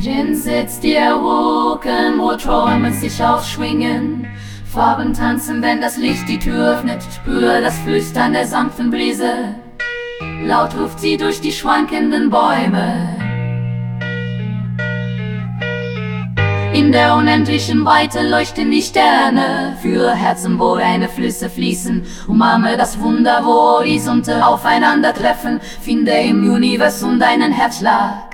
Gin sitzt dir wo Träume sich aufschwingen. Farben tanzen, wenn das Licht die Tür öffnet. Spür das Flüstern der sanften Brise. Laut ruft sie durch die schwankenden Bäume. In der unendlichen Weite leuchten die Sterne Für Herzen, wo reine Flüsse fließen Umarme das Wunder, wo Horizonte aufeinandertreffen Finde im Universum deinen Herzschlag